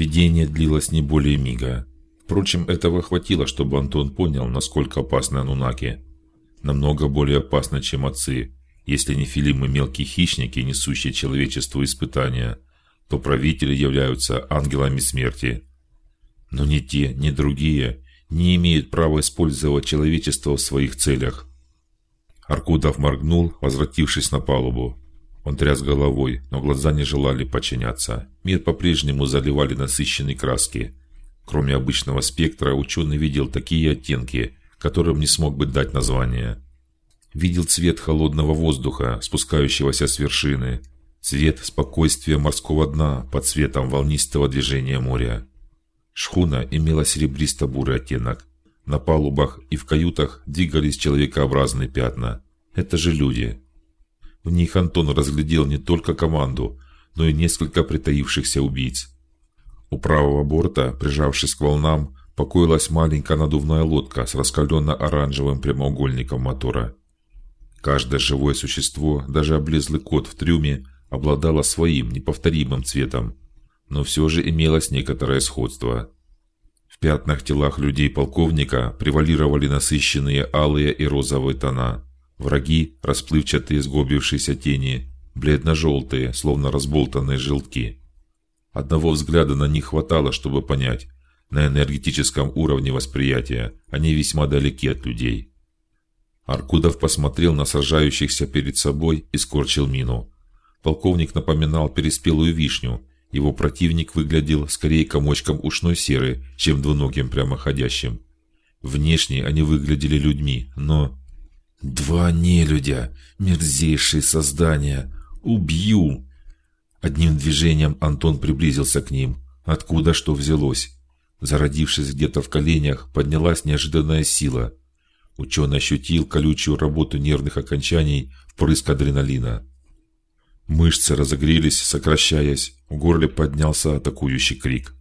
Видение длилось не более мига. Впрочем, этого хватило, чтобы Антон понял, насколько опасны анунаки. Намного более опасны, чем отцы. Если не филимы мелкие хищники, несущие человечеству испытания, то правители являются ангелами смерти. Но ни те, ни другие не имеют права использовать человечество в своих целях. Аркудов моргнул, возвратившись на палубу. Он тряс головой, но глаза не желали подчиняться. Мир по-прежнему заливали насыщенные краски. Кроме обычного спектра, ученый видел такие оттенки, которым не смог бы дать название. Видел цвет холодного воздуха, спускающегося с вершины, цвет спокойствия морского дна под цветом волнистого движения моря. Шхуна имела серебристо-бурый оттенок. На палубах и в каютах двигались человекообразные пятна. Это же люди. В них Антон разглядел не только команду, но и несколько притаившихся убийц. У правого борта, прижавшись к волнам, покоилась маленькая надувная лодка с раскаленно-оранжевым прямоугольником мотора. Каждое живое существо, даже облезлый кот в трюме, обладало своим неповторимым цветом, но все же имелось некоторое сходство. В пятнах телах людей полковника превалировали насыщенные алые и розовые тона. Враги расплывчатые сгобившиеся тени, бледно-желтые, словно разболтанные желтки. Одного взгляда на них хватало, чтобы понять, на энергетическом уровне восприятия они весьма далеки от людей. Аркудов посмотрел на сражающихся перед собой и скорчил мину. Полковник напоминал переспелую вишню, его противник выглядел скорее комочком ушной серы, чем двуногим прямоходящим. Внешне они выглядели людьми, но два нелюдя, мерзейшие создания, убью. Одним движением Антон приблизился к ним. Откуда что взялось? Зародившись где-то в коленях, поднялась неожиданная сила. Ученый ощутил колючую работу нервных окончаний, впрыск адреналина. Мышцы разогрелись, сокращаясь, в горле поднялся атакующий крик.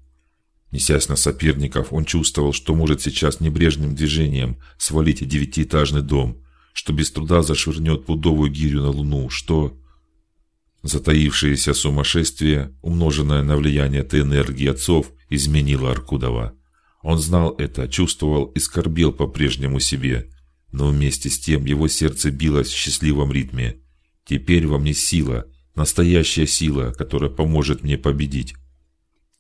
Несясь на соперников, он чувствовал, что может сейчас небрежным движением свалить девятиэтажный дом, что без труда зашвырнет пудовую гирю на луну, что затаившееся сумасшествие, умноженное на влияние этой энергии отцов, изменило Аркудова. Он знал это, чувствовал и скорбел по-прежнему себе, но вместе с тем его сердце билось в счастливом ритме. Теперь во мне сила, Настоящая сила, которая поможет мне победить.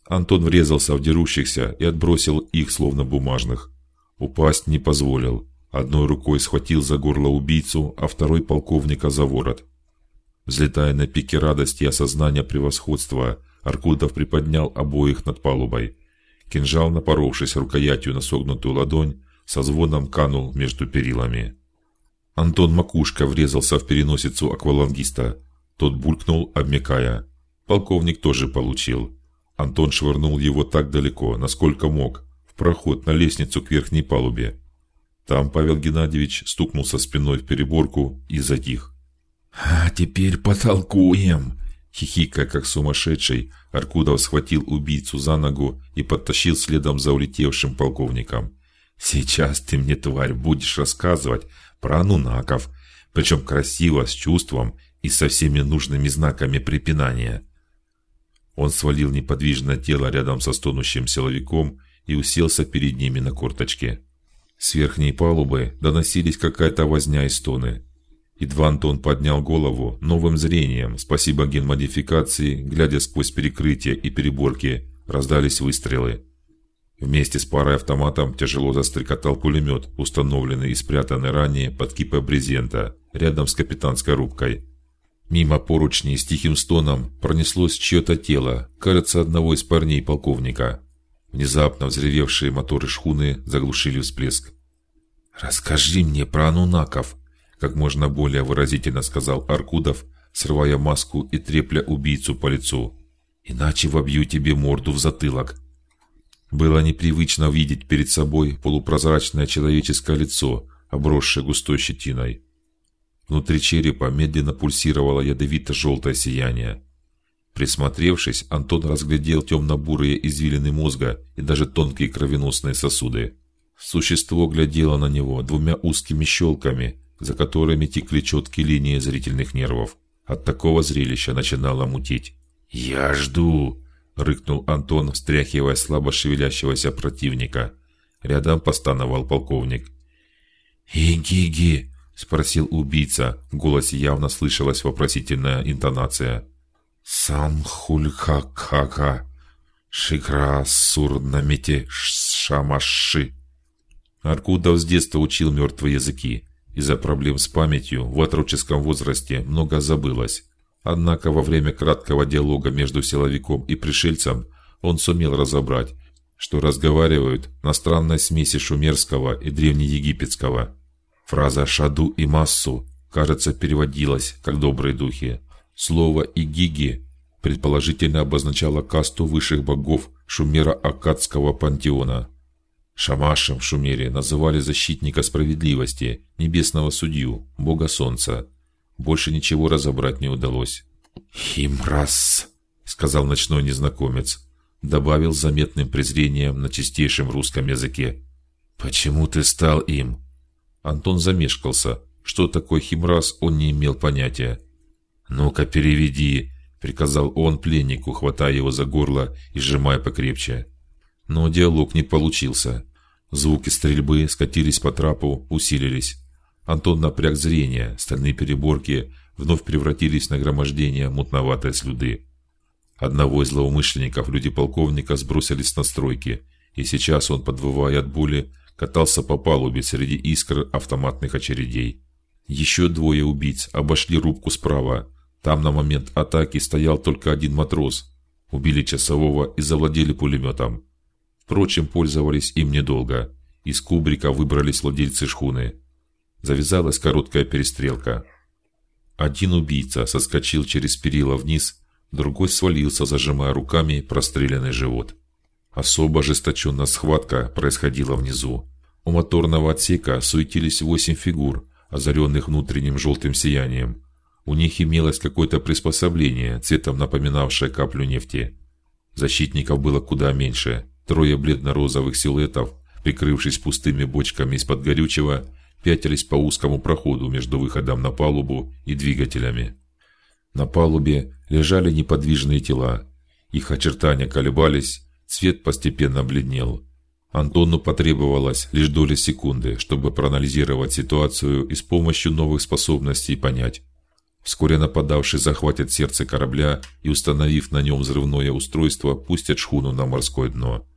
Антон врезался в дерущихся и отбросил их словно бумажных. Упасть не позволил. Одной рукой схватил за горло убийцу, а второй полковника за ворот. Взлетая на пике радости и осознания превосходства, Аркудов приподнял обоих над палубой. Кинжал, напоровшись рукоятью на согнутую ладонь, со звоном канул между перилами. Антон макушка врезался в переносицу аквалангиста. Тот булькнул, обмякая. Полковник тоже получил. Антон швырнул его так далеко, насколько мог, в проход на лестницу к верхней палубе. Там Павел Геннадьевич стукнулся спиной в переборку и затих. А теперь потолкуем. Хихикая как сумасшедший, Аркудов схватил убийцу за ногу и подтащил следом за улетевшим полковником. Сейчас ты мне, тварь, будешь рассказывать про анунаков, причем красиво, с чувством и со всеми нужными знаками препинания. Он свалил неподвижное тело рядом со стонущим силовиком и уселся перед ними на корточке. С верхней палубы доносились какая-то возня и стоны. Едва Антон поднял голову, новым зрением, спасибо генмодификации, глядя сквозь перекрытия и переборки, раздались выстрелы. Вместе с парой автоматом тяжело застрекотал пулемет, установленный и спрятанный ранее под кипой брезента, рядом с капитанской рубкой. Мимо поручней с тихим стоном пронеслось чье-то тело, кажется, одного из парней полковника. Внезапно взревевшие моторы шхуны заглушили всплеск. Расскажи мне про анунаков, как можно более выразительно сказал Аркудов, срывая маску и трепля убийцу по лицу. Иначе вобью тебе морду в затылок. Было непривычно видеть перед собой полупрозрачное человеческое лицо, обросшее густой щетиной. Внутри черепа медленно пульсировало ядовито-желтое сияние. Присмотревшись, Антон разглядел темно-бурые извилины мозга и даже тонкие кровеносные сосуды. Существо глядело на него двумя узкими щелками, за которыми текли четкие линии зрительных нервов. От такого зрелища начинало мутить. Я жду, рыкнул Антон, встряхивая слабо шевелящегося противника. Рядом постановал полковник. «Игиги!» – спросил убийца. В голосе явно слышалась вопросительная интонация. «Сам хульхакака, шикра сурнамете шамаши». Аркудов с детства учил мертвые языки. Из-за проблем с памятью в отроческом возрасте много забылось. Однако во время краткого диалога между силовиком и пришельцем он сумел разобрать, что разговаривают на странной смеси шумерского и древнеегипетского. Фраза «шаду» и «массу» кажется переводилась как «добрые духи». Слово «игиги» предположительно обозначало касту высших богов шумеро-аккадского пантеона. Шамашем в Шумере называли защитника справедливости, небесного судью, бога солнца. Больше ничего разобрать не удалось. Химрас, сказал ночной незнакомец, добавил заметным презрением на чистейшем русском языке. Почему ты стал им? Антон замешкался. Что такое химрас, он не имел понятия. Ну-ка переведи, приказал он пленнику, хватая его за горло и сжимая покрепче. Но диалог не получился. Звуки стрельбы скатились по трапу, усилились. Антон напряг зрение, стальные переборки вновь превратились в нагромождение мутноватой слюды. Одного из злоумышленников люди полковника сбросили с настройки, и сейчас он, подвывая от боли, катался по палубе среди искр автоматных очередей. Еще двое убийц обошли рубку справа. Там на момент атаки стоял только один матрос. Убили часового и завладели пулеметом. Впрочем, пользовались им недолго. Из кубрика выбрались владельцы шхуны. Завязалась короткая перестрелка. Один убийца соскочил через перила вниз, другой свалился, зажимая руками простреленный живот. Особо ожесточенная схватка происходила внизу. У моторного отсека суетились восемь фигур, озаренных внутренним желтым сиянием. У них имелось какое-то приспособление, цветом напоминавшее каплю нефти. Защитников было куда меньше. Трое бледно-розовых силуэтов, прикрывшись пустыми бочками из-под горючего, пятились по узкому проходу между выходом на палубу и двигателями. На палубе лежали неподвижные тела. Их очертания колебались, цвет постепенно бледнел. Антону потребовалось лишь доля секунды, чтобы проанализировать ситуацию и с помощью новых способностей понять. Вскоре нападавшие захватят сердце корабля и, установив на нем взрывное устройство, пустят шхуну на морское дно.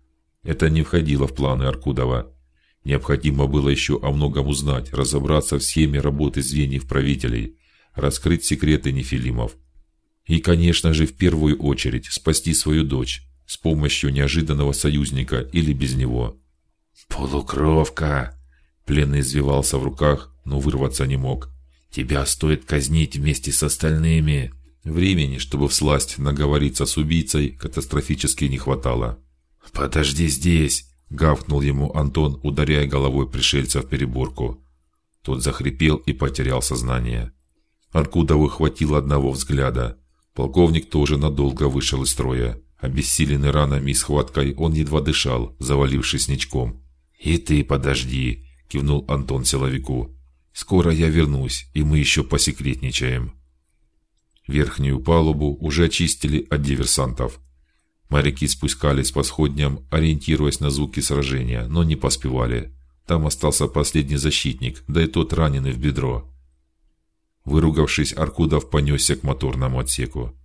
Это не входило в планы Аркудова. Необходимо было еще о многом узнать, разобраться в схеме работы звеньев правителей, раскрыть секреты нефилимов. И, конечно же, в первую очередь спасти свою дочь с помощью неожиданного союзника или без него. Полукровка. Пленный извивался в руках, но вырваться не мог. Тебя стоит казнить вместе с остальными. Времени, чтобы всласть наговориться с убийцей, катастрофически не хватало. Подожди здесь, гавкнул ему Антон, ударяя головой пришельца в переборку. Тот захрипел и потерял сознание. Аркудову хватило одного взгляда. Полковник тоже надолго вышел из строя. Обессиленный ранами и схваткой, он едва дышал, завалившись ничком. И ты подожди, кивнул Антон силовику. Скоро я вернусь, и мы еще посекретничаем. Верхнюю палубу уже очистили от диверсантов. Моряки спускались по сходням, ориентируясь на звуки сражения, но не поспевали. Там остался последний защитник, да и тот раненый в бедро. Выругавшись, Аркудов понесся к моторному отсеку.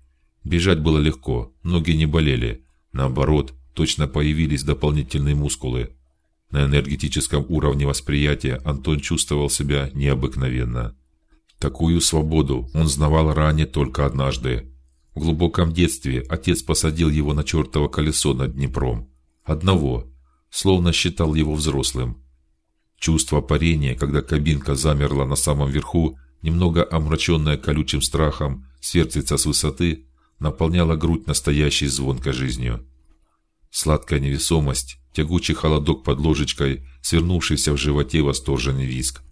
Бежать было легко, ноги не болели. Наоборот, точно появились дополнительные мускулы. На энергетическом уровне восприятия Антон чувствовал себя необыкновенно. Такую свободу он знавал ранее только однажды, в глубоком детстве отец посадил его на чертово колесо над Днепром, одного, словно считал его взрослым. Чувство парения, когда кабинка замерла на самом верху, немного омраченное колючим страхом, сверзится с высоты, наполняло грудь настоящей звонкой жизнью. Сладкая невесомость, тягучий холодок под ложечкой, свернувшийся в животе восторженный визг.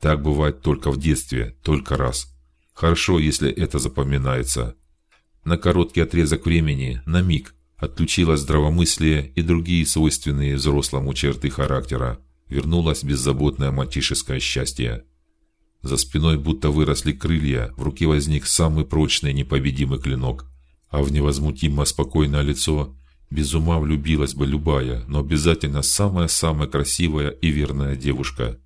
Так бывает только в детстве, только раз. Хорошо, если это запоминается. На короткий отрезок времени, на миг, отключилось здравомыслие и другие свойственные взрослому черты характера. Вернулось беззаботное мальчишеское счастье. За спиной будто выросли крылья, в руке возник самый прочный непобедимый клинок. а в невозмутимо спокойное лицо без ума влюбилась бы любая, но обязательно самая-самая красивая и верная девушка.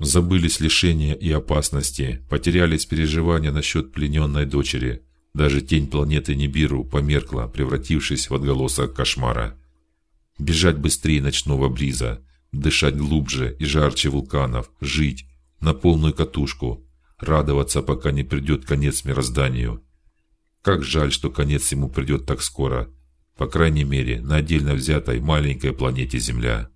Забылись лишения и опасности, потерялись переживания насчет плененной дочери. Даже тень планеты Нибиру померкла, превратившись в отголосок кошмара. Бежать быстрее ночного бриза, дышать глубже и жарче вулканов, жить на полную катушку, радоваться, пока не придет конец мирозданию. Как жаль, что конец ему придет так скоро, по крайней мере, на отдельно взятой маленькой планете Земля.